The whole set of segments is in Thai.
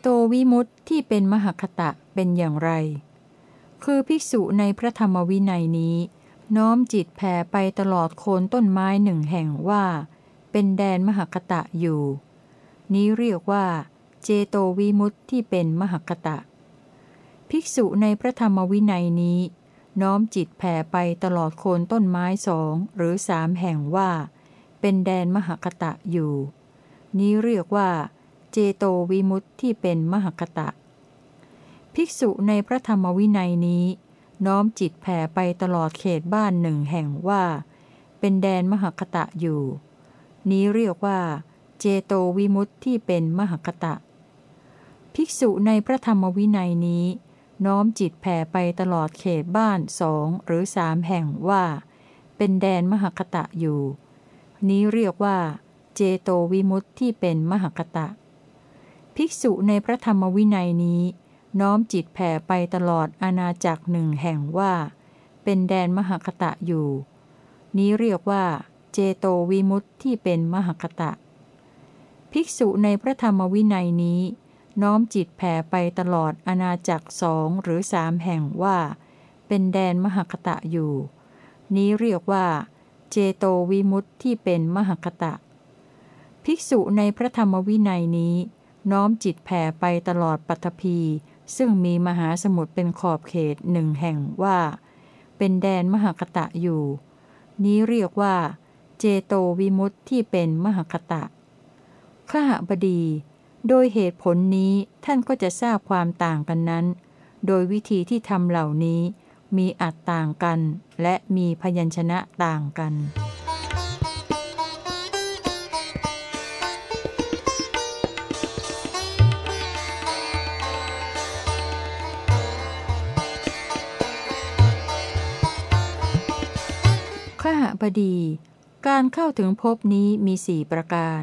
โตวิมุตติที่เป็นมหคตะเป็นอย่างไร คือภิกษุในพระธรรมวินัยนี้ น้อมจิตแผ่ไปตลอดโคนต้นไม้หนึ่งแห่งว่า เป็นแดนมหคตะอยู่ นี้เรียกว่า เจโตวิมุตติที่เป็นมหคตะ ภิกษุในพระธรรมวินัยนี้ น้อมจิตแผ่ไปตลอดโคนต้นไม้สองหรือสามแห่งว่า เป็นแดนมหคตะอยู่ นี้เรียกว่า เจโตวิมุตติที่เป็นมหคตะ ภิกษุในพระธรรมวินัยนี้ น้อมจิตแผ่ไปตลอดเขตบ้านหนึ่งแห่งว่า เป็นแดนมหคตะอยู่ นี้เรียกว่า เจโตวิมุตติที่เป็นมหคตะ ภิกษุในพระธรรมวินัยนี้ น้อมจิตแผ่ไปตลอดเขตบ้านสองหรือสามแห่งว่า เป็นแดนมหคตะอยู่ นี้เรียกว่า เจโตวิมุตติที่เป็นมหคตะ ภิกษุในพระธรรมวินัยนี้ น้อมจิตแผ่ไปตลอดอาณาจักรหนึ่งแห่งว่า เป็นแดนมหคตะอยู่ นี้เรียกว่า เจโตวิมุตติที่เป็นมหคตะ ภิกษุในพระธรรมวินัยนี้ น้อมจิตแผ่ไปตลอดอาณาจักรสองหรือสามแห่งว่า เป็นแดนมหคตะอยู่ นี้เรียกว่า เจโตวิมุตติที่เป็นมหคตะ ภิกษุในพระธรรมวินัยนี้ น้อมจิตแผ่ไปตลอดปัตภีซึ่งมีมหาสมุทรเป็นขอบเขตหนึ่งแห่งว่า เป็นแดนมหคตะอยู่ นี้เรียกว่า เจโตวิมุตติที่เป็นมหคตะขหบดี โดยเหตุผลนี้ท่านก็จะทราบความต่างกันนั้น โดยวิธีที่ทำเหล่านี้มีอัดต่างกัน และมีพยัญชนะต่างกัน บดี การเข้าถึงภพนี้มีสี่ประการ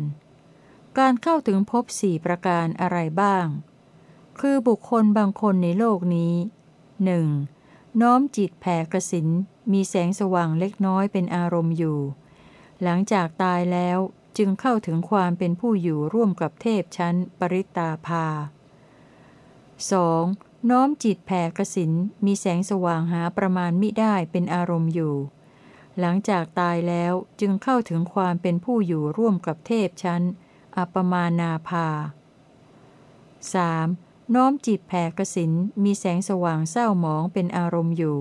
การเข้าถึงภพสี่ประการอะไรบ้าง คือบุคคลบางคนในโลกนี้หนึ่งน้อมจิตแผ่กสินมีแสงสว่างเล็กน้อยเป็นอารมณ์อยู่ หลังจากตายแล้วจึงเข้าถึงความเป็นผู้อยู่ร่วมกับเทพชั้นปริตาภา 2. น้อมจิตแผ่กสินมีแสงสว่างหาประมาณมิได้เป็นอารมณ์อยู่ หลังจากตายแล้วจึงเข้าถึงความเป็นผู้อยู่ร่วมกับเทพชั้น อัปมานาภา 3. น้อมจิตแผ่กสินมีแสงสว่างเศร้าหมองเป็นอารมณ์อยู่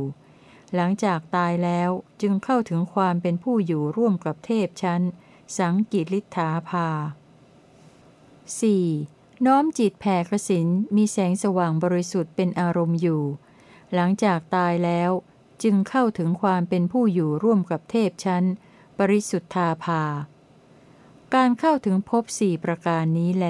หลังจากตายแล้วจึงเข้าถึงความเป็นผู้อยู่ร่วมกับเทพชั้น สังกิริธาภา 4. น้อมจิตแผ่กสินมีแสงสว่างบริสุทธิ์เป็นอารมณ์อยู่ หลังจากตายแล้ว จึงเข้าถึงความเป็นผู้อยู่ร่วมกับเทพชั้น ปริสุทธาภา การเข้าถึงภพสี่ประการนี้แล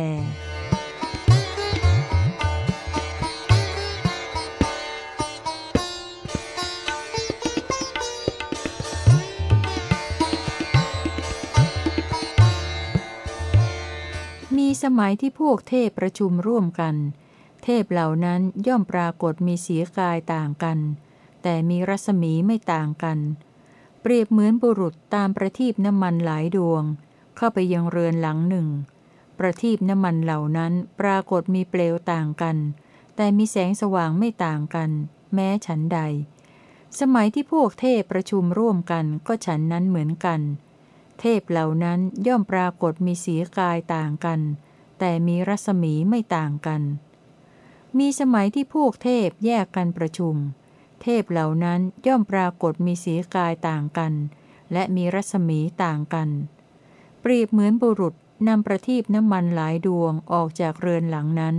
มีสมัยที่พวกเทพประชุมร่วมกัน เทพเหล่านั้นย่อมปรากฏมีสีกายต่างกัน แต่มีรัศมีไม่ต่างกัน เปรียบเหมือนบุรุษตามประทีปน้ำมันหลายดวง เข้าไปยังเรือนหลังหนึ่ง ประทีปน้ำมันเหล่านั้นปรากฏมีเปลวต่างกัน แต่มีแสงสว่างไม่ต่างกัน แม้ฉันใด สมัยที่พวกเทพประชุมร่วมกันก็ฉันนั้นเหมือนกัน เทพเหล่านั้นย่อมปรากฏมีสีกายต่างกัน แต่มีรัศมีไม่ต่างกันมีสมัยที่พวกเทพแยกกันประชุม เทพเหล่านั้นย่อมปรากฏมีสีกายต่างกัน และมีรัศมีต่างกัน เปรียบเหมือนบุรุษนำประทีปน้ำมันหลายดวงออกจากเรือนหลังนั้น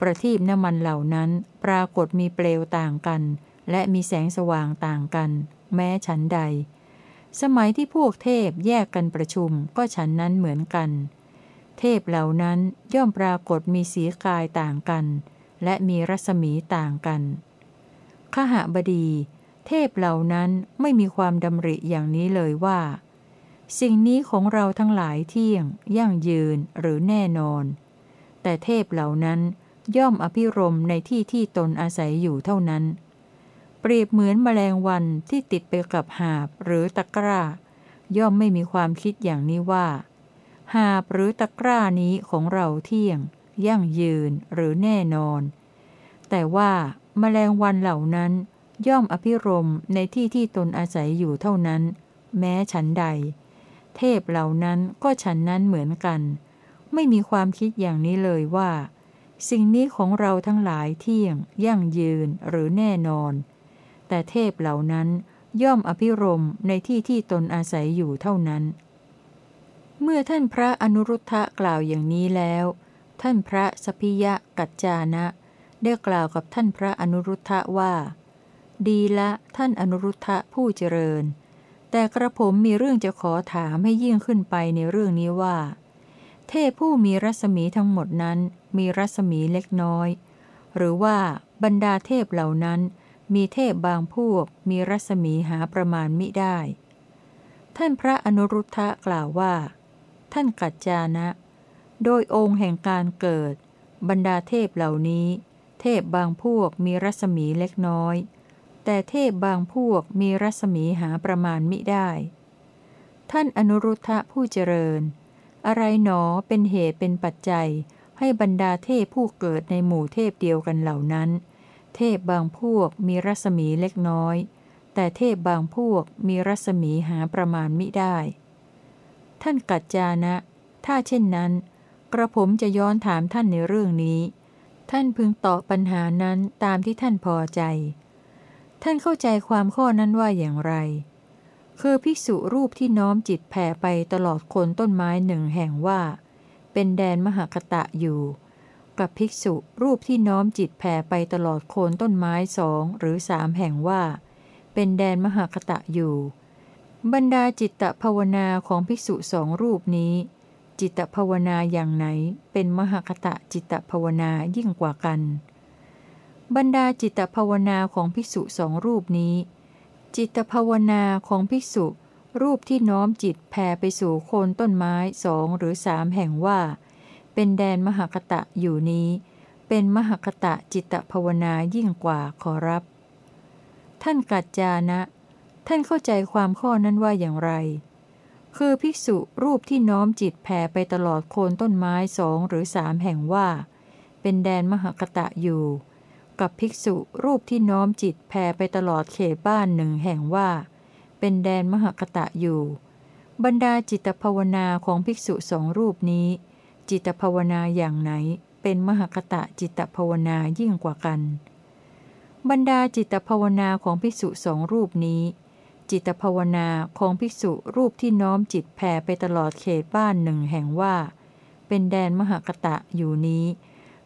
ประทีปน้ำมันเหล่านั้นปรากฏมีเปลวต่างกัน และมีแสงสว่างต่างกัน แม้ฉันใด สมัยที่พวกเทพแยกกันประชุมก็ฉันนั้นเหมือนกัน เทพเหล่านั้นย่อมปรากฏมีสีกายต่างกัน และมีรัศมีต่างกัน ขหบดี เทพเหล่านั้นไม่มีความดำริอย่างนี้เลยว่า สิ่งนี้ของเราทั้งหลายเที่ยง ยั่งยืนหรือแน่นอน แต่เทพเหล่านั้นย่อมอภิรมในที่ที่ตนอาศัยอยู่เท่านั้น เปรียบเหมือนแมลงวันที่ติดไปกับหาบหรือตะกร้า ย่อมไม่มีความคิดอย่างนี้ว่า หาบหรือตะกร้านี้ของเราเที่ยง ยั่งยืนหรือแน่นอน แต่ว่า แมลงวันเหล่านั้น ย่อมอภิรมในที่ที่ตนอาศัยอยู่เท่านั้น แม้ฉันใด เทพเหล่านั้นก็ฉันนั้นเหมือนกัน ไม่มีความคิดอย่างนี้เลยว่า สิ่งนี้ของเราทั้งหลายเที่ยง ยั่งยืนหรือแน่นอน แต่เทพเหล่านั้นย่อมอภิรมในที่ที่ตนอาศัยอยู่เท่านั้น เมื่อท่านพระอนุรุทธะกล่าวอย่างนี้แล้ว ท่านพระสพิยะกัจจานะ ได้กล่าวกับท่านพระอนุรุทธะว่า ดีละท่านอนุรุทธะผู้เจริญ แต่กระผมมีเรื่องจะขอถามให้ยิ่งขึ้นไปในเรื่องนี้ว่า เทพผู้มีรัศมีทั้งหมดนั้น มีรัศมีเล็กน้อย หรือว่าบรรดาเทพเหล่านั้น มีเทพบางพวก มีรัศมีหาประมาณมิได้ ท่านพระอนุรุทธะกล่าวว่า ท่านกัจจานะ โดยองค์แห่งการเกิด บรรดาเทพเหล่านี้ เทพบางพวกมีรัศมีเล็กน้อย แต่เทพบางพวกมีรัศมีหาประมาณมิได้ ท่านอนุรุทธะผู้เจริญ อะไรหนอเป็นเหตุเป็นปัจจัย ให้บรรดาเทพผู้เกิดในหมู่เทพเดียวกันเหล่านั้น เทพบางพวกมีรัศมีเล็กน้อย แต่เทพบางพวกมีรัศมีหาประมาณมิได้ ท่านกัจจานะ ถ้าเช่นนั้น กระผมจะย้อนถามท่านในเรื่องนี้ ท่านพึงตอบปัญหานั้นตามที่ท่านพอใจ ท่านเข้าใจความข้อนั้นว่าอย่างไร คือภิกษุรูปที่น้อมจิตแผ่ไปตลอดคนต้นไม้หนึ่งแห่งว่า เป็นแดนมหากตะอยู่ กับภิกษุรูปที่น้อมจิตแผ่ไปตลอดโคนต้นไม้สองหรือสามแห่งว่า เป็นแดนมหากตะอยู่ บรรดาจิตตภาวนาของภิกษุสองรูปนี้ จิตตภาวนาอย่างไหน เป็นมหากตะจิตตภาวนายิ่งกว่ากัน บรรดาจิตตภาวนาของภิกษุสองรูปนี้ จิตภาวนาของภิกษุ รูปที่น้อมจิตแผ่ไปสู่โคนต้นไม้สองหรือสามแห่งว่า เป็นแดนมหคตะอยู่นี้ เป็นมหคตะจิตภาวนายิ่งกว่าขอรับ ท่านกัจจานะ ท่านเข้าใจความข้อนั้นว่าอย่างไร คือภิกษุรูปที่น้อมจิตแผ่ไปตลอดโคนต้นไม้สองหรือสามแห่งว่า เป็นแดนมหคตะอยู่ กับภิกษุรูปที่น้อมจิตแผ่ไปตลอดเขตบ้านหนึ่งแห่งว่า เป็นแดนมหคตะอยู่ บรรดาจิตภาวนาของภิกษุสองรูปนี้ จิตภาวนาอย่างไหน เป็นมหคตะจิตภาวนายิ่งกว่ากัน บรรดาจิตภาวนาของภิกษุสองรูปนี้ จิตภาวนาของภิกษุรูปที่น้อมจิตแผ่ไปตลอดเขตบ้านหนึ่งแห่งว่า เป็นแดนมหคตะอยู่นี้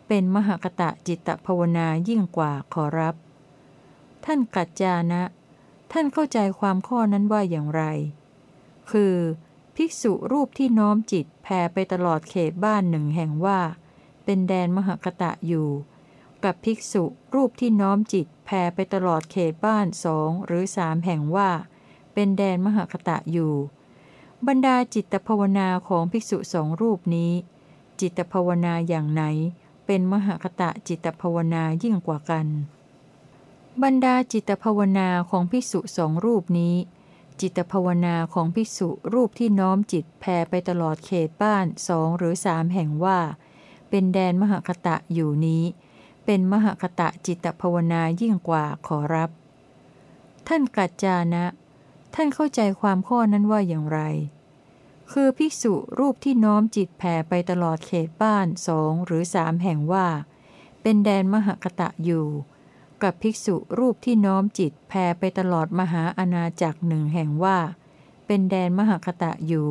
เป็นมหคตะจิตภาวนายิ่งกว่าขอรับ ท่านกัจจานะ ท่านเข้าใจความข้อนั้นว่าอย่างไร คือ ภิกษุรูปที่น้อมจิตแผ่ไปตลอดเขตบ้านหนึ่งแห่งว่า เป็นแดนมหกตะอยู่กับภิกษุรูปที่น้อมจิตแผ่ไปตลอดเขตบ้านสองหรือสามแห่งว่า เป็นแดนมหกตะอยู่ บรรดาจิตภาวนาของภิกษุสองรูปนี้ จิตภาวนาอย่างไหน เป็นมหกตะจิตภาวนายิ่งกว่ากัน บรรดาจิตภาวนาของภิกษุสองรูปนี้ จิตภาวนาของภิกษุรูปที่น้อมจิตแผ่ไปตลอดเขตบ้านสองหรือสามแห่งว่า เป็นแดนมหคตะอยู่นี้ เป็นมหคตะจิตภาวนายิ่งกว่าขอรับท่านกัจจานะ ท่านเข้าใจความข้อนั้นว่าอย่างไร คือภิกษุรูปที่น้อมจิตแผ่ไปตลอดเขตบ้านสองหรือสามแห่งว่า เป็นแดนมหคตะอยู่ กับภิกษุรูปที่น้อมจิตแผ่ไปตลอดมหาอาณาจักรหนึ่งแห่งว่า เป็นแดนมหคตะอยู่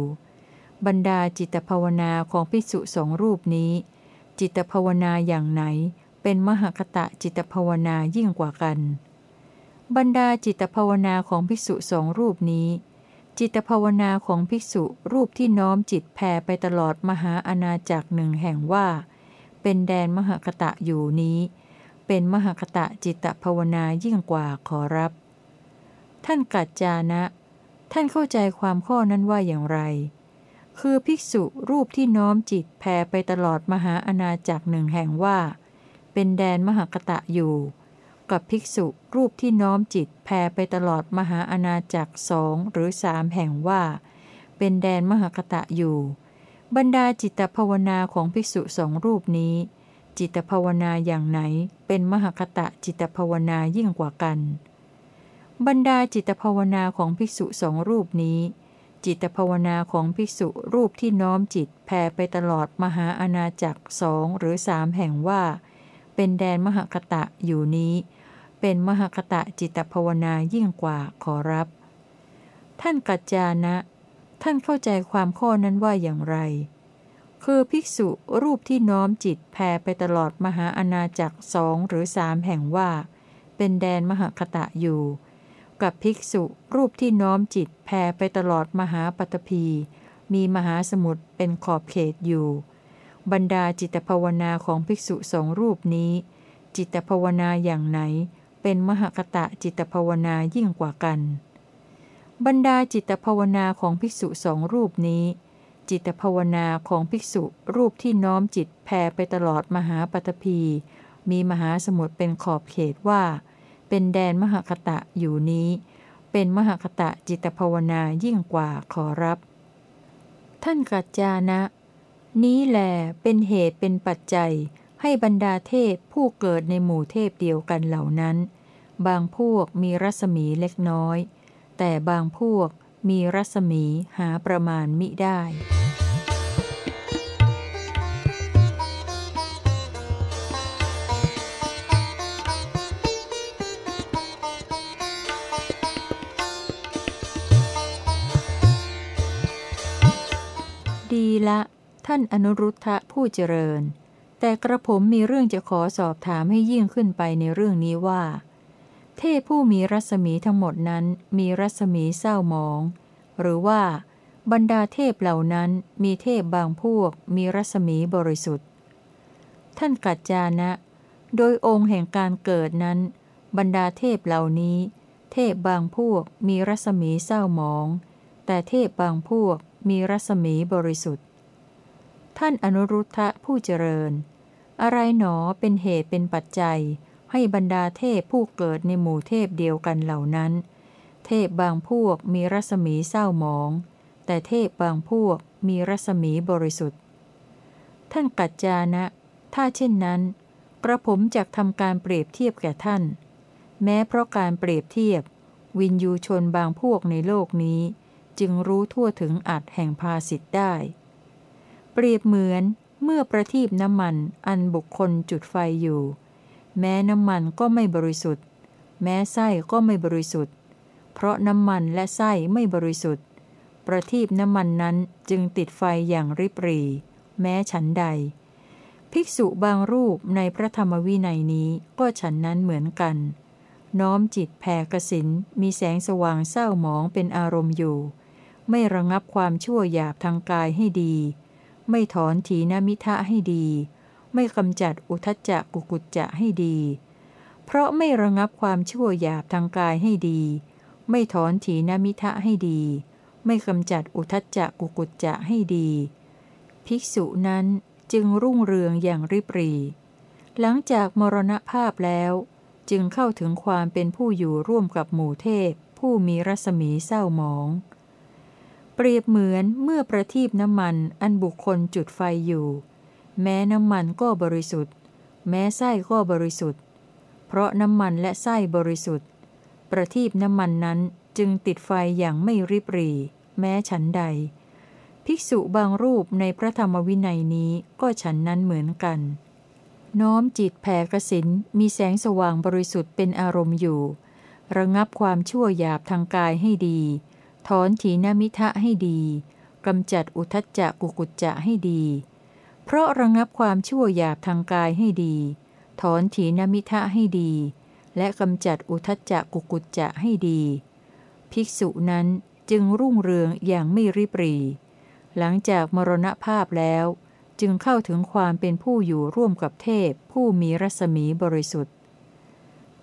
บรรดาจิตภาวนาของภิกษุสองรูปนี้ จิตภาวนาอย่างไหนเป็นมหคตะจิตภาวนายิ่งกว่ากัน บรรดาจิตภาวนาของภิกษุสองรูปนี้ จิตภาวนาของภิกษุรูปที่น้อมจิตแผ่ไปตลอดมหาอาณาจักรหนึ่งแห่งว่า เป็นแดนมหาคตะอยู่นี้ เป็นมหาคตะจิตภาวนายิ่งกว่าขอรับ ท่านกัจจานะ ท่านเข้าใจความข้อนั้นว่าอย่างไร คือภิกษุรูปที่น้อมจิตแผ่ไปตลอดมหาอาณาจักรหนึ่งแห่งว่า เป็นแดนมหาคตะอยู่ กับภิกษุรูปที่น้อมจิตแผ่ไปตลอดมหาอาณาจักรสองหรือสามแห่งว่า เป็นแดนมหคตะอยู่ บรรดาจิตภาวนาของภิกษุสองรูปนี้ จิตภาวนาอย่างไหนเป็นมหคตะจิตภาวนายิ่งกว่ากัน บรรดาจิตภาวนาของภิกษุสองรูปนี้ จิตภาวนาของภิกษุรูปที่น้อมจิตแผ่ไปตลอดมหาอาณาจักรสองหรือสามแห่งว่าเป็นแดนมหคตะอยู่นี้ เป็นมหคตะจิตภาวนายิ่งกว่าขอรับ ท่านกัจจานะ ท่านเข้าใจความข้อนั้นว่าอย่างไร คือภิกษุรูปที่น้อมจิตแผ่ไปตลอดมหาอาณาจักรสองหรือสามแห่งว่า เป็นแดนมหคตะอยู่ กับภิกษุรูปที่น้อมจิตแผ่ไปตลอดมหาปตพีมีมหาสมุทรเป็นขอบเขตอยู่ บรรดาจิตภาวนาของภิกษุสองรูปนี้ จิตภาวนาอย่างไหน เป็นมหคตะจิตภาวนายิ่งกว่ากัน บรรดาจิตภาวนาของภิกษุสองรูปนี้ จิตภาวนาของภิกษุรูปที่น้อมจิตแผ่ไปตลอดมหาปฐพี มีมหาสมุทรเป็นขอบเขตว่า เป็นแดนมหคตะอยู่นี้ เป็นมหคตะจิตภาวนายิ่งกว่าขอรับ ท่านกัจจานะ นี้แหลเป็นเหตุเป็นปัจจัยให้บรรดาเทพผู้เกิดในหมู่เทพเดียวกันเหล่านั้น บางพวกมีรัศมีเล็กน้อย แต่บางพวกมีรัศมีหาประมาณมิได้ ดีละ ท่านอนุรุทธะผู้เจริญ แต่กระผมมีเรื่องจะขอสอบถามให้ยิ่งขึ้นไปในเรื่องนี้ว่า เทพผู้มีรัศมีทั้งหมดนั้นมีรัศมีเศร้าหมอง หรือว่า บรรดาเทพเหล่านั้นมีเทพบางพวกมีรัศมีบริสุทธิ์ ท่านกัจจานะ โดยองค์แห่งการเกิดนั้น บรรดาเทพเหล่านี้ เทพบางพวกมีรัศมีเศร้าหมอง แต่เทพบางพวกมีรัศมีบริสุทธิ์ ท่านอนุรุทธะผู้เจริญ อะไรหนอเป็นเหตุเป็นปัจจัย ให้บรรดาเทพผู้เกิดในหมู่เทพเดียวกันเหล่านั้น เทพบางพวกมีรัศมีเศร้าหมอง แต่เทพบางพวกมีรัศมีบริสุทธิ์ ท่านกัจจานะ ถ้าเช่นนั้น กระผมจะทำการเปรียบเทียบแก่ท่าน แม้เพราะการเปรียบเทียบ วินยูชนบางพวกในโลกนี้ จึงรู้ทั่วถึงอัดแห่งภาสิทธ์ได้ เปรียบเหมือนเมื่อประทีปน้ำมันอันบุคคลจุดไฟอยู่ แม้น้ำมันก็ไม่บริสุทธิ์ แม้ไส้ก็ไม่บริสุทธิ์ เพราะน้ำมันและไส้ไม่บริสุทธิ์ ประทีปน้ำมันนั้นจึงติดไฟอย่างริบรีแม้ฉันใด ภิกษุบางรูปในพระธรรมวินัยนี้ก็ฉันนั้นเหมือนกัน น้อมจิตแผ่กสินมีแสงสว่างเศร้าหมองเป็นอารมณ์อยู่ ไม่ระงับความชั่วหยาบทางกายให้ดี ไม่ถอนถีนมิทะให้ดี ไม่กำจัดอุทจจะกุกุจจะให้ดี เพราะไม่ระงับความชั่วหยาบทางกายให้ดี ไม่ถอนถีนมิทะให้ดี ไม่กำจัดอุทจจะกุกุจจะให้ดี ภิกษุนั้นจึงรุ่งเรืองอย่างริบรีหลังจากมรณภาพแล้ว จึงเข้าถึงความเป็นผู้อยู่ร่วมกับหมู่เทพ ผู้มีรัศมีเศร้าหมอง เปรียบเหมือนเมื่อประทีปน้ำมันอันบุคคลจุดไฟอยู่ แม้น้ำมันก็บริสุทธิ์ แม้ไส้ก็บริสุทธิ์ เพราะน้ำมันและไส้บริสุทธิ์ ประทีปน้ำมันนั้นจึงติดไฟอย่างไม่ริบหรี่ แม้ฉันใด ภิกษุบางรูปในพระธรรมวินัยนี้ก็ฉันนั้นเหมือนกัน น้อมจิตแผ่กสินมีแสงสว่างบริสุทธิ์เป็นอารมณ์อยู่ ระงับความชั่วหยาบทางกายให้ดี ถอนถีนมิทะให้ดีกำจัดอุทจจะกุกุจจะให้ดี เพราะระงับความชั่วหยาบทางกายให้ดี ถอนถีนมิทะให้ดี และกำจัดอุทจจะกุกุจจะให้ดี ภิกษุนั้นจึงรุ่งเรืองอย่างไม่ริบรี หลังจากมรณภาพแล้ว จึงเข้าถึงความเป็นผู้อยู่ร่วมกับเทพผู้มีรัศมีบริสุทธิ์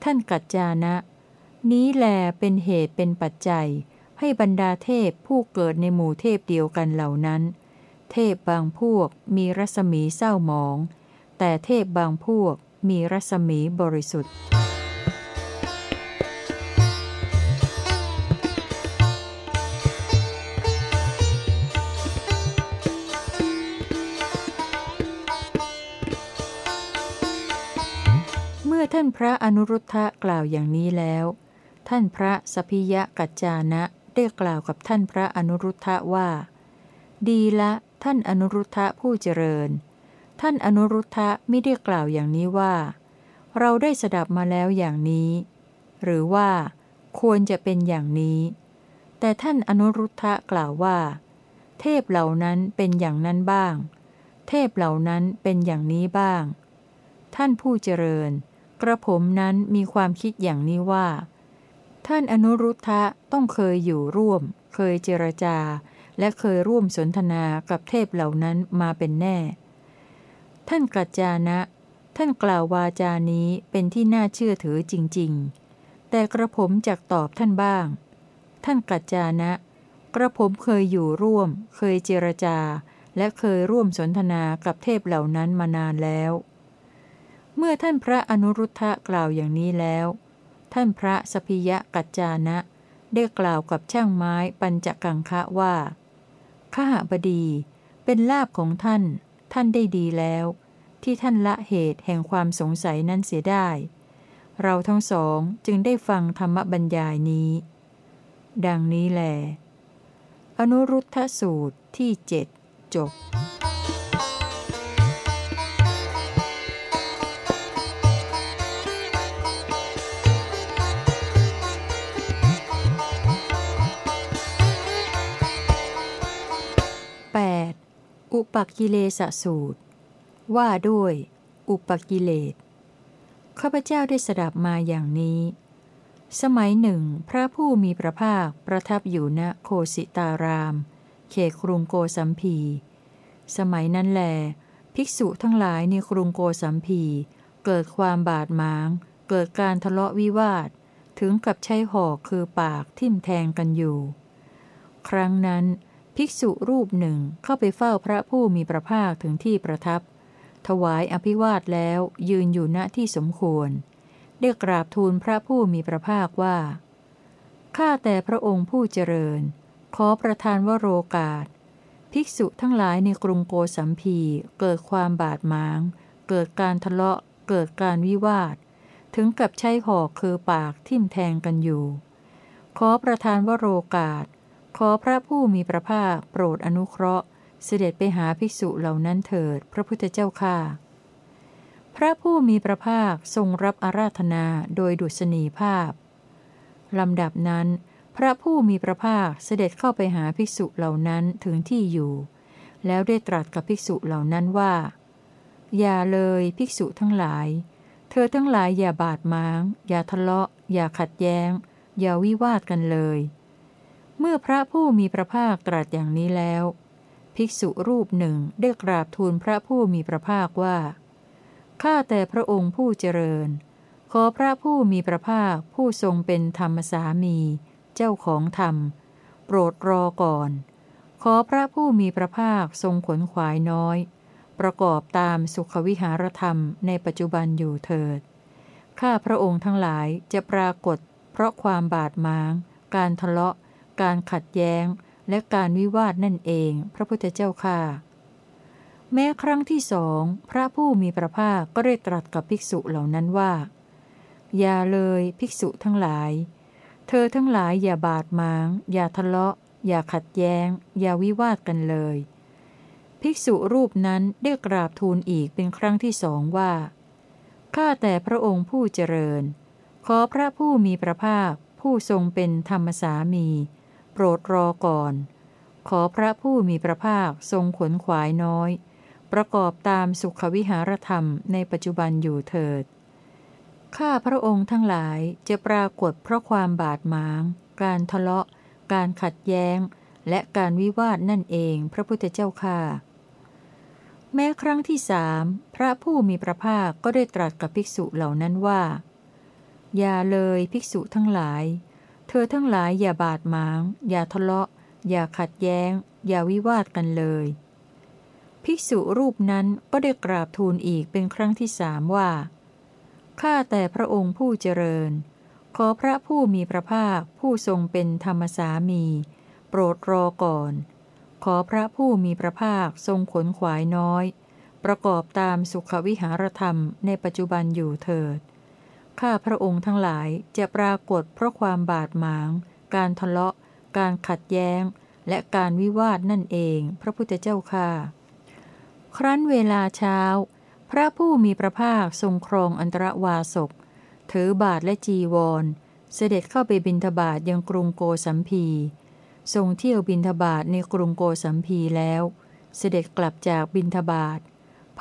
ท่านกัจจานะ นี้แลเป็นเหตุเป็นปัจจัยให้บรรดาเทพผู้เกิดในหมู่เทพเดียวกันเหล่านั้น เทพบางพวกมีรัศมีเศร้าหมอง แต่เทพบางพวกมีรัศมีบริสุทธิ์ เมื่อท่านพระอนุรุทธะกล่าวอย่างนี้แล้ว ท่านพระสพิยะกัจจานะได้กล่าวกับท่านพระอนุรุทธะว่า ดีละ ท่านอนุรุทธะผู้เจริญ ท่านอนุรุทธะไม่ได้กล่าวอย่างนี้ว่า เราได้สดับมาแล้วอย่างนี้ หรือว่า ควรจะเป็นอย่างนี้ แต่ท่านอนุรุทธะกล่าวว่า เทพเหล่านั้นเป็นอย่างนั้นบ้าง เทพเหล่านั้นเป็นอย่างนี้บ้าง ท่านผู้เจริญ กระผมนั้นมีความคิดอย่างนี้ว่า ท่านอนุรุทธะต้องเคยอยู่ร่วม เคยเจรจา และเคยร่วมสนทนากับเทพเหล่านั้นมาเป็นแน่ ท่านกัจจานะ ท่านกล่าววาจานี้เป็นที่น่าเชื่อถือจริง ๆ แต่กระผมจักตอบท่านบ้าง ท่านกัจจานะ กระผมเคยอยู่ร่วม เคยเจรจา และเคยร่วมสนทนากับเทพเหล่านั้นมานานแล้ว เมื่อท่านพระอนุรุทธะกล่าวอย่างนี้แล้ว ท่านพระสพิยะกัจจานะ ได้กล่าวกับช่างไม้ปัญจกังคะว่า ข้าบดี เป็นลาบของท่าน ท่านได้ดีแล้ว ที่ท่านละเหตุแห่งความสงสัยนั้นเสียได้ เราทั้งสองจึงได้ฟังธรรมบัญญายนี้ ดังนี้แหลอนุรุทธสูตรที่เจ็ดจบ ปกิเลสสูตร ว่าด้วย อุปกิเลสข้าพเจ้าได้สดับมาอย่างนี้ สมัยหนึ่ง พระผู้มีพระภาคประทับอยู่ณโคสิตาราม เขตกรุงโกสัมพี สมัยนั้นแล ภิกษุทั้งหลายในกรุงโกสัมพี เกิดความบาดหมาง เกิดการทะเลาะวิวาท ถึงกับใช้หอกคือปากทิ่มแทงกันอยู่ ครั้งนั้น ภิกษุรูปหนึ่งเข้าไปเฝ้าพระผู้มีพระภาคถึงที่ประทับ ถวายอภิวาทแล้วยืนอยู่ณที่สมควร ได้กราบทูลพระผู้มีพระภาคว่า ข้าแต่พระองค์ผู้เจริญ ขอประทานวโรกาส ภิกษุทั้งหลายในกรุงโกสัมพีเกิดความบาดหมาง เกิดการทะเลาะ เกิดการวิวาท ถึงกับใช้หอกคือปากทิ่มแทงกันอยู่ ขอประทานวโรกาส ขอพระผู้มีพระภาคโปรดอนุเคราะห์ เสด็จไปหาภิกษุเหล่านั้นเถิด พระพุทธเจ้าค่าพระผู้มีพระภาคทรงรับอาราธนาโดยดุษณีภาพ ลำดับนั้น พระผู้มีพระภาคเสด็จเข้าไปหาภิกษุเหล่านั้นถึงที่อยู่ แล้วได้ตรัสกับภิกษุเหล่านั้นว่า อย่าเลยภิกษุทั้งหลาย เธอทั้งหลายอย่าบาดหมาง อย่าทะเลาะ อย่าขัดแย้ง อย่าวิวาทกันเลย เมื่อพระผู้มีพระภาคตรัสอย่างนี้แล้ว ภิกษุรูปหนึ่งได้กราบทูลพระผู้มีพระภาคว่าข้าแต่พระองค์ผู้เจริญ ขอพระผู้มีพระภาคผู้ทรงเป็นธรรมสามี เจ้าของธรรม โปรดรอก่อน ขอพระผู้มีพระภาคทรงขนขวายน้อย ประกอบตามสุขวิหารธรรมในปัจจุบันอยู่เถิด ข้าพระองค์ทั้งหลายจะปรากฏ เพราะความบาดหมาง การทะเลาะ การขัดแย้ง และการวิวาทนั่นเอง พระพุทธเจ้าค่ะ แม้ครั้งที่สอง พระผู้มีพระภาคก็ได้ตรัสกับภิกษุเหล่านั้นว่า อย่าเลยภิกษุทั้งหลาย เธอทั้งหลายอย่าบาดหมาง อย่าทะเลาะ อย่าขัดแย้ง อย่าวิวาทกันเลย ภิกษุรูปนั้นได้กราบทูลอีกเป็นครั้งที่สองว่าข้าแต่พระองค์ผู้เจริญ ขอพระผู้มีพระภาคผู้ทรงเป็นธรรมสามี โปรดรอก่อน ขอพระผู้มีพระภาคทรงขวนขวายน้อย ประกอบตามสุขวิหารธรรมในปัจจุบันอยู่เถิด ข้าพระองค์ทั้งหลายจะปรากฏเพราะความบาดหมาง การทะเลาะ การขัดแย้ง และการวิวาทนั่นเองพระพุทธเจ้าค่าแม้ครั้งที่สามพระผู้มีพระภาคก็ได้ตรัสกับภิกษุเหล่านั้นว่า อย่าเลยภิกษุทั้งหลาย ธอทั้งหลายอย่าบาดหมาง อย่าทะเลาะ อย่าขัดแย้ง อย่าวิวาทกันเลย ภิกษุรูปนั้นก็ได้กราบทูลอีกเป็นครั้งที่สามว่า ข้าแต่พระองค์ผู้เจริญ ขอพระผู้มีพระภาคผู้ทรงเป็นธรรมสามี โปรดรอก่อน ขอพระผู้มีพระภาคทรงขนขวายน้อย ประกอบตามสุขวิหารธรรมในปัจจุบันอยู่เถิด ข้าพระองค์ทั้งหลายจะปรากฏเพราะความบาดหมาง การทะเลาะ การขัดแย้ง และการวิวาทนั่นเอง พระพุทธเจ้าค่ะครั้นเวลาเช้า พระผู้มีพระภาคทรงครองอันตรวาสกถือบาทและจีวร เสด็จเข้าไปบินทบาทยังกรุงโกสัมพี ทรงเที่ยวบินทบาทในกรุงโกสัมพีแล้ว เสด็จกลับจากบินทบาท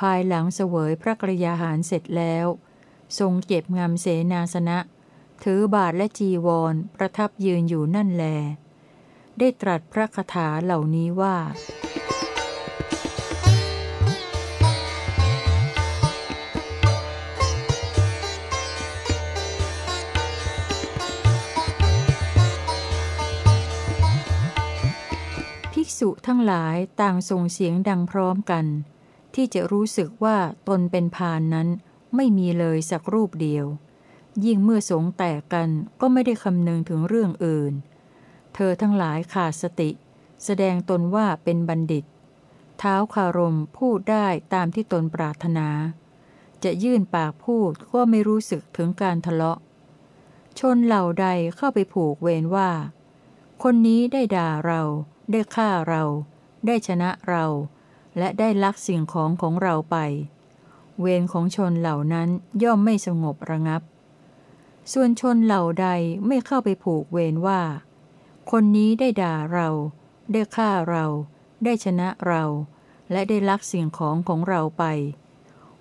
ภายหลังเสวยพระกรยาหารเสร็จแล้ว ทรงเก็บงามเสนาสนะ ถือบาทและจีวร ประทับยืนอยู่นั่นแล ได้ตรัสพระคาถาเหล่านี้ว่า ภิกษุทั้งหลายต่างส่งเสียงดังพร้อมกัน ที่จะรู้สึกว่าตนเป็นพานนั้น ไม่มีเลยสักรูปเดียว ยิ่งเมื่อสงแตกกันก็ไม่ได้คำนึงถึงเรื่องอื่น เธอทั้งหลายขาดสติ แสดงตนว่าเป็นบัณฑิต เท้าคารมพูดได้ตามที่ตนปรารถนา จะยื่นปากพูดก็ไม่รู้สึกถึงการทะเลาะ ชนเหล่าใดเข้าไปผูกเวรว่า คนนี้ได้ด่าเรา ได้ฆ่าเรา ได้ชนะเรา และได้ลักสิ่งของของเราไป เวรของชนเหล่านั้นย่อมไม่สงบระงับ ส่วนชนเหล่าใดไม่เข้าไปผูกเวรว่า คนนี้ได้ด่าเรา ได้ฆ่าเรา ได้ชนะเรา และได้ลักสิ่งของของเราไป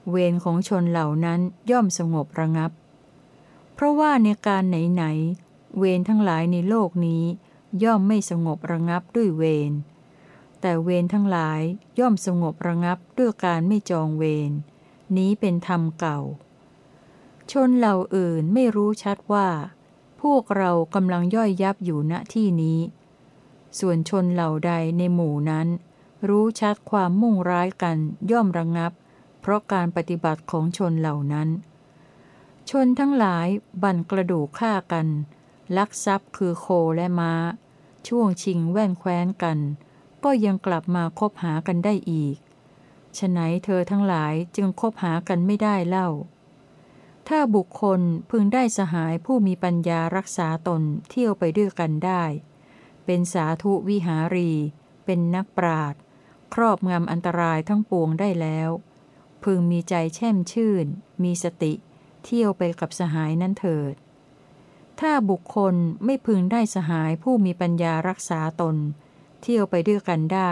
เวรของชนเหล่านั้นย่อมสงบระงับ เพราะว่าในการไหนๆเวรทั้งหลายในโลกนี้ย่อมไม่สงบระงับด้วยเวรแต่เวรทั้งหลายย่อมสงบระงับด้วยการไม่จองเวร นี้เป็นธรรมเก่า ชนเหล่าอื่นไม่รู้ชัดว่า พวกเรากำลังย่อยยับอยู่ณที่นี้ ส่วนชนเหล่าใดในหมู่นั้น รู้ชัดความมุ่งร้ายกันย่อมระงับ เพราะการปฏิบัติของชนเหล่านั้น ชนทั้งหลายบั่นกระดูกฆ่ากัน ลักทรัพย์คือโคและม้า ช่วงชิงแว่นแคว้นกัน ก็ยังกลับมาคบหากันได้อีก ฉะไหนเธอทั้งหลายจึงคบหากันไม่ได้เล่า ถ้าบุคคลพึงได้สหายผู้มีปัญญารักษาตนเที่ยวไปด้วยกันได้ เป็นสาธุวิหารี เป็นนักปราดครอบงำอันตรายทั้งปวงได้แล้ว พึงมีใจแช่มชื่น มีสติ เที่ยวไปกับสหายนั้นเถิด ถ้าบุคคลไม่พึงได้สหายผู้มีปัญญารักษาตน เที่ยวไปด้วยกันได้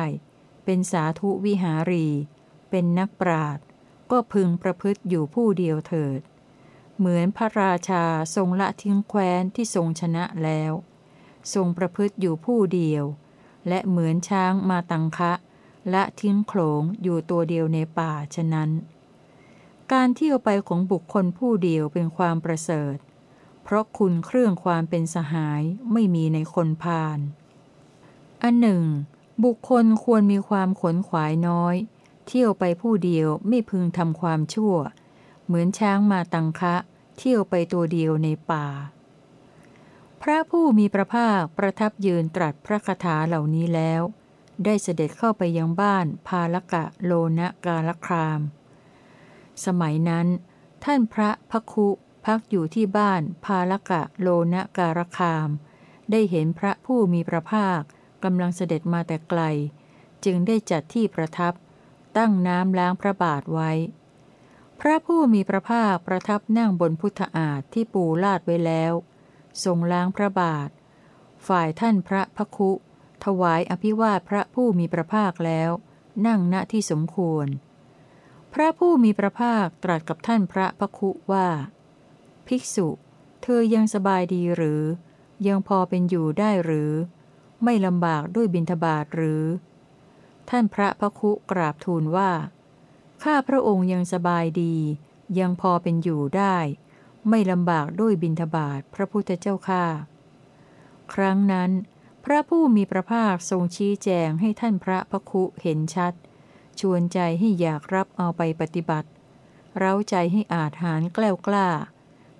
เป็นสาธุวิหารี เป็นนักปราดก็พึงประพฤติอยู่ผู้เดียวเถิด เหมือนพระราชาทรงละทิ้งแคว้นที่ทรงชนะแล้ว ทรงประพฤติอยู่ผู้เดียว และเหมือนช้างมาตังคะละทิ้งโขลงอยู่ตัวเดียวในป่าฉะนั้น การเที่ยวไปของบุคคลผู้เดียวเป็นความประเสริฐ เพราะคุณเครื่องความเป็นสหายไม่มีในคนพาลอันหนึ่ง บุคคลควรมีความขนขวายน้อย เที่ยวไปผู้เดียวไม่พึงทำความชั่ว เหมือนช้างมาตังคะ เที่ยวไปตัวเดียวในป่า พระผู้มีพระภาคประทับยืนตรัสพระคาถาเหล่านี้แล้ว ได้เสด็จเข้าไปยังบ้านพาลกะโลนะกาลคราม สมัยนั้น ท่านพระพคุพักอยู่ที่บ้านพาลกะโลนะการคาม ได้เห็นพระผู้มีพระภาคกำลังเสด็จมาแต่ไกล จึงได้จัดที่ประทับ ตั้งน้ำล้างพระบาทไว้ พระผู้มีพระภาคประทับนั่งบนพุทธอาฏที่ปูลาดไว้แล้ว ทรงล้างพระบาท ฝ่ายท่านพระพคุ ถวายอภิวาทพระผู้มีพระภาคแล้ว นั่งณที่สมควร พระผู้มีพระภาคตรัสกับท่านพระพคุว่า ภิกษุ เธอยังสบายดีหรือ ยังพอเป็นอยู่ได้หรือ ไม่ลำบากด้วยบินทบาทหรือ ท่านพระพคุกราบทูลว่า ข้าพระองค์ยังสบายดี ยังพอเป็นอยู่ได้ ไม่ลำบากด้วยบินทบาทพระพุทธเจ้าข้าครั้งนั้น พระผู้มีพระภาคทรงชี้แจงให้ท่านพระพคุเห็นชัด ชวนใจให้อยากรับเอาไปปฏิบัติ เร้าใจให้อาจหารแกล้วกล้า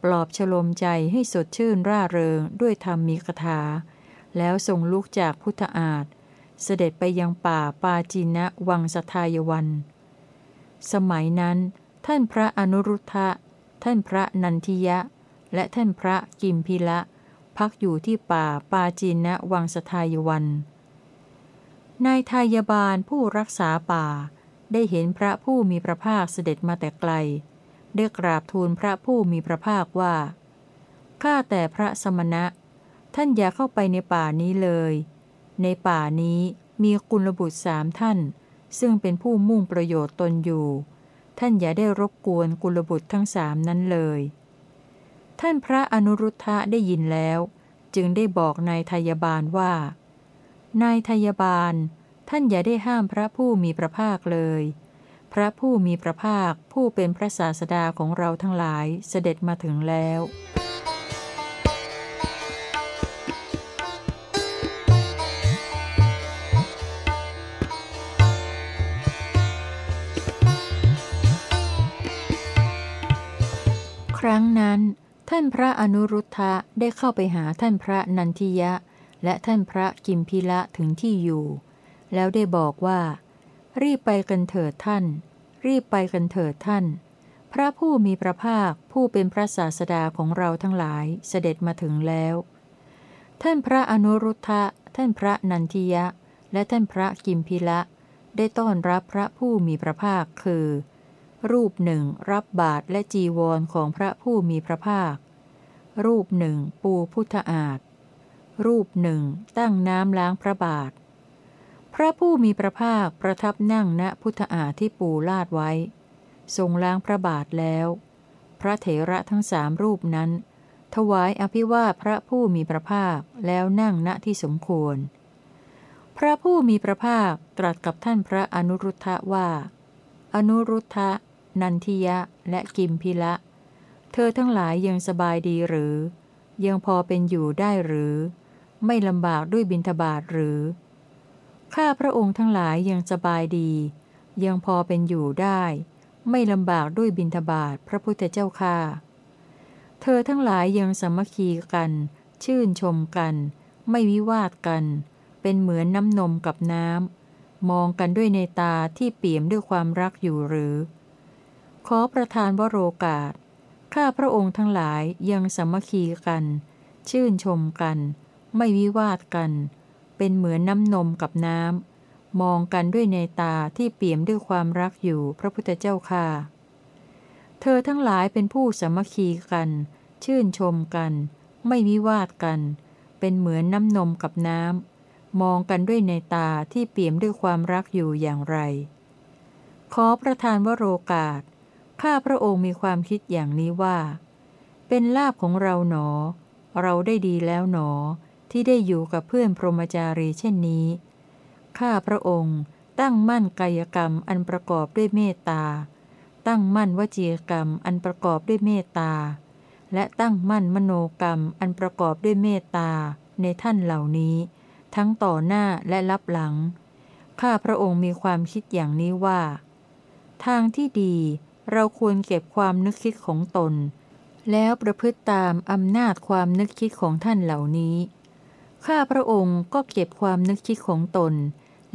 ปลอบฉลมใจให้สดชื่นร่าเริงด้วยธรรมมีคถา แล้วส่งลุกจากพุทธอาฏ เสด็จไปยังป่าปาจินะวังสทายวัน สมัยนั้น ท่านพระอนุรุทธะ ท่านพระนันทิยะ และท่านพระกิมพิละพักอยู่ที่ป่าปาจินะวังสทายวัน นายทายบาลผู้รักษาป่า ได้เห็นพระผู้มีพระภาคเสด็จมาแต่ไกล ได้กราบทูลพระผู้มีพระภาคว่า ข้าแต่พระสมณะ ท่านอย่าเข้าไปในป่านี้เลย ในป่านี้มีกุลบุตรสามท่าน ซึ่งเป็นผู้มุ่งประโยชน์ตนอยู่ ท่านอย่าได้รบกวนกุลบุตรทั้งสามนั้นเลย ท่านพระอนุรุทธะได้ยินแล้ว จึงได้บอกนายทยบาลว่า นายทยบาล ท่านอย่าได้ห้ามพระผู้มีพระภาคเลย พระผู้มีพระภาคผู้เป็นพระศาสดาของเราทั้งหลายเสด็จมาถึงแล้ว รั้งนั้น ท่านพระอนุรุทธะได้เข้าไปหาท่านพระนันทิยะ และท่านพระกิมพิละถึงที่อยู่ แล้วได้บอกว่า รีบไปกันเถิดท่าน รีบไปกันเถิดท่าน พระผู้มีพระภาคผู้เป็นพระศาสดาของเราทั้งหลายเสด็จมาถึงแล้ว ท่านพระอนุรุทธะท่านพระนันทิยะ และท่านพระกิมพิละ ได้ต้อนรับพระผู้มีพระภาคคือ รูปหนึ่งรับบาทและจีวรของพระผู้มีพระภาค รูปหนึ่งปูพุทธอาฏรูปหนึ่งตั้งน้ำล้างพระบาท พระผู้มีพระภาคประทับนั่งณพุทธอาฏที่ปูลาดไว้ ทรงล้างพระบาทแล้ว พระเถระทั้งสามรูปนั้น ถวายอภิวาพระผู้มีพระภาคแล้วนั่งณที่สมควร พระผู้มีพระภาคตรัสกับท่านพระอนุรุทธะว่า อนุรุทธะ นันทิยะและกิมพิละ เธอทั้งหลายยังสบายดีหรือ ยังพอเป็นอยู่ได้หรือ ไม่ลำบากด้วยบินทบาทหรือ ข้าพระองค์ทั้งหลายยังสบายดี ยังพอเป็นอยู่ได้ ไม่ลำบากด้วยบินทบาทพระพุทธเจ้าค่าเธอทั้งหลายยังสมัคคีกัน ชื่นชมกัน ไม่วิวาทกัน เป็นเหมือนน้ำนมกับน้ำมองกันด้วยในตาที่เปี่ยมด้วยความรักอยู่หรือ ขอประทานวโรกาส ข้าพระองค์ทั้งหลายยังสมัคคีกัน ชื่นชมกัน ไม่วิวาทกัน เป็นเหมือนน้ำนมกับน้ำ มองกันด้วยในตาที่เปี่ยมด้วยความรักอยู่พระพุทธเจ้าค่ะ เธอทั้งหลายเป็นผู้สมัคคีกัน ชื่นชมกัน ไม่วิวาทกัน เป็นเหมือนน้ำนมกับน้ำ มองกันด้วยในตาที่เปี่ยมด้วยความรักอยู่อย่างไร ขอประทานวโรกาส ข้าพระองค์มีความคิดอย่างนี้ว่า เป็นลาบของเราหนอ เราได้ดีแล้วหนอ ที่ได้อยู่กับเพื่อนพรหมจารีเช่นนี้ ข้าพระองค์ตั้งมั่นกายกรรมอันประกอบด้วยเมตตา ตั้งมั่นวจีกรรมอันประกอบด้วยเมตตา และตั้งมั่นมโนกรรมอันประกอบด้วยเมตตาในท่านเหล่านี้ ทั้งต่อหน้าและรับหลัง ข้าพระองค์มีความคิดอย่างนี้ว่า ทางที่ดี เราควรเก็บความนึกคิดของตน แล้วประพฤติตามอำนาจความนึกคิดของท่านเหล่านี้ ข้าพระองค์ก็เก็บความนึกคิดของตน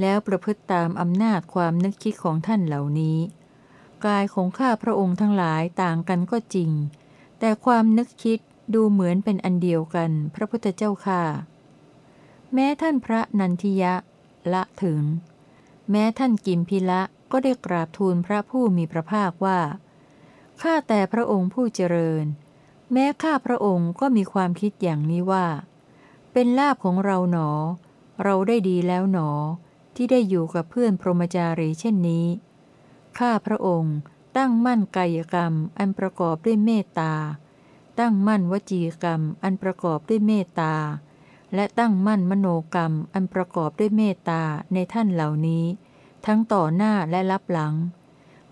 แล้วประพฤติตามอำนาจความนึกคิดของท่านเหล่านี้ กายของข้าพระองค์ทั้งหลายต่างกันก็จริง แต่ความนึกคิดดูเหมือนเป็นอันเดียวกัน พระพุทธเจ้าค่ะ แม้ท่านพระนันทิยะ ละถึง แม้ท่านกิมพิละ ก็ได้กราบทูลพระผู้มีพระภาคว่า ข้าแต่พระองค์ผู้เจริญ แม้ข้าพระองค์ก็มีความคิดอย่างนี้ว่า เป็นลาบของเราหนอ เราได้ดีแล้วหนอ ที่ได้อยู่กับเพื่อนพรหมจารีเช่นนี้ ข้าพระองค์ตั้งมั่นกายกรรมอันประกอบด้วยเมตตา ตั้งมั่นวจีกรรมอันประกอบด้วยเมตตา และตั้งมั่นมโนกรรมอันประกอบด้วยเมตตาในท่านเหล่านี้ ทั้งต่อหน้าและรับหลัง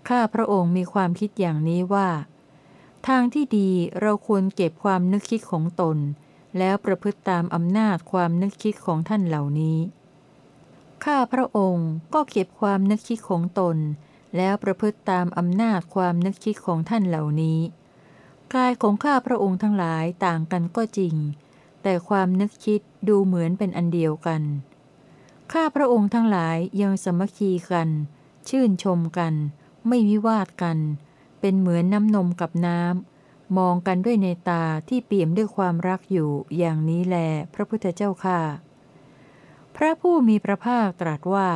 ข้าพระองค์มีความคิดอย่างนี้ว่า ทางที่ดีเราควรเก็บความนึกคิดของตน แล้วประพฤติตามอำนาจความนึกคิดของท่านเหล่านี้ ข้าพระองค์ก็เก็บความนึกคิดของตน แล้วประพฤติตามอำนาจความนึกคิดของท่านเหล่านี้ กายของข้าพระองค์ทั้งหลายต่างกันก็จริง แต่ความนึกคิดดูเหมือนเป็นอันเดียวกัน ข้าพระองค์ทั้งหลายยังสมัคคีกัน ชื่นชมกัน ไม่วิวาทกัน เป็นเหมือนน้ำนมกับน้ำ มองกันด้วยในตาที่เปี่ยมด้วยความรักอยู่อย่างนี้แล พระพุทธเจ้าค่ะ พระผู้มีพระภาคตรัสว่า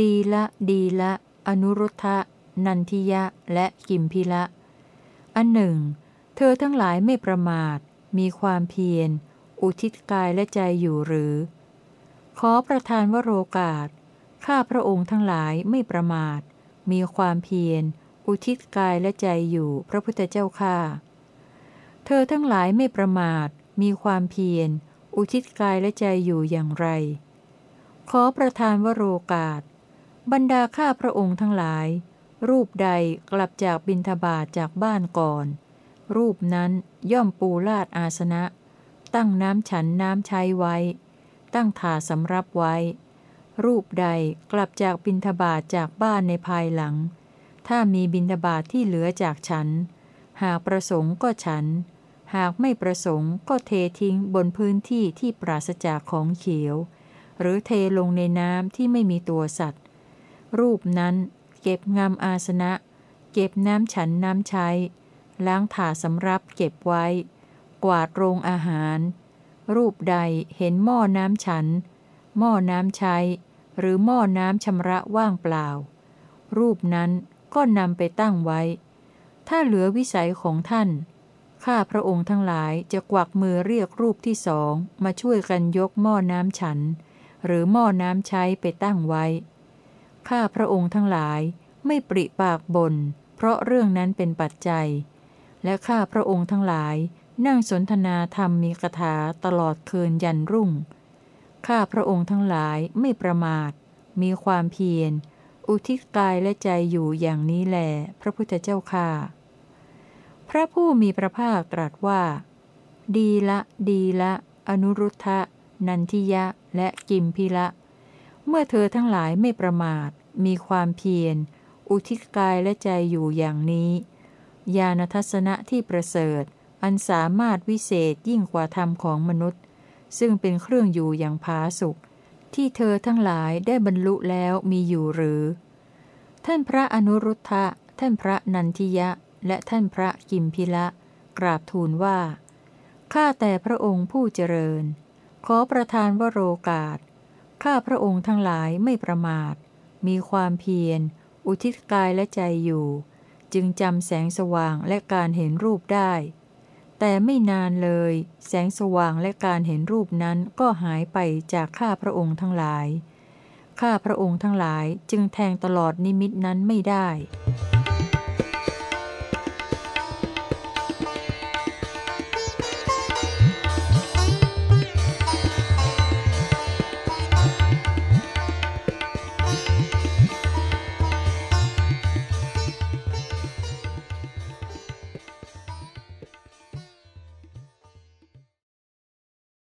ดีละดีละ อนุรุทธะ นันทิยะ และกิมพิละ อันหนึ่ง เธอทั้งหลายไม่ประมาท มีความเพียร อุทิศกายและใจอยู่หรือ ขอประทานวโรกาส ข้าพระองค์ทั้งหลายไม่ประมาท มีความเพียร อุทิศกายและใจอยู่พระพุทธเจ้าข้าเธอทั้งหลายไม่ประมาท มีความเพียร อุทิศกายและใจอยู่อย่างไร ขอประทานวโรกาส บรรดาข้าพระองค์ทั้งหลาย รูปใดกลับจากบินทบาทจากบ้านก่อน รูปนั้นย่อมปูลาดอาสนะ ตั้งน้ำฉันน้ำใช้ไว้ ตั้งถาสำรับไว้ รูปใดกลับจากบินทบาทจากบ้านในภายหลัง ถ้ามีบินทบาทที่เหลือจากฉัน หากประสงค์ก็ฉัน หากไม่ประสงค์ก็เททิ้งบนพื้นที่ที่ปราศจากของเขียว หรือเทลงในน้ำที่ไม่มีตัวสัตว์ รูปนั้นเก็บงามอาสนะ เก็บน้ำฉันน้ำใช้ ล้างถาสำรับเก็บไว้ กวาดโรงอาหาร รูปใดเห็นหม้อน้ำฉัน หม้อน้ำใช้ หรือหม้อน้ำชำระว่างเปล่า รูปนั้นก็นำไปตั้งไว้ ถ้าเหลือวิสัยของท่าน ข้าพระองค์ทั้งหลายจะกวักมือเรียกรูปที่สองมาช่วยกันยกหม้อน้ำฉัน หรือหม้อน้ำใช้ไปตั้งไว้ ข้าพระองค์ทั้งหลายไม่ปริปากบนเพราะเรื่องนั้นเป็นปัจจัย และข้าพระองค์ทั้งหลาย นั่งสนทนาธรรมมีคาถาตลอดคืนยันรุ่ง ข้าพระองค์ทั้งหลายไม่ประมาท มีความเพียร อุทิศกายและใจอยู่อย่างนี้แหลพระพุทธเจ้าค่าพระผู้มีพระภาคตรัสว่า ดีละ ดีละ อนุรุทธะ นันทิยะ และกิมพิละ เมื่อเธอทั้งหลายไม่ประมาท มีความเพียร อุทิศกายและใจอยู่อย่างนี้ ญาณทัศนะที่ประเสริฐ อันสามารถวิเศษยิ่งกว่าธรรมของมนุษย์ ซึ่งเป็นเครื่องอยู่อย่างผาสุข ที่เธอทั้งหลายได้บรรลุแล้วมีอยู่หรือ ท่านพระอนุรุทธะ ท่านพระนันทิยะ และท่านพระกิมพิละ กราบทูลว่า ข้าแต่พระองค์ผู้เจริญ ขอประทานวโรกาส ข้าพระองค์ทั้งหลายไม่ประมาท มีความเพียร อุทิศกายและใจอยู่ จึงจำแสงสว่างและการเห็นรูปได้ แต่ไม่นานเลย แสงสว่างและการเห็นรูปนั้นก็หายไปจากข้าพระองค์ทั้งหลาย ข้าพระองค์ทั้งหลายจึงแทงตลอดนิมิตนั้นไม่ได้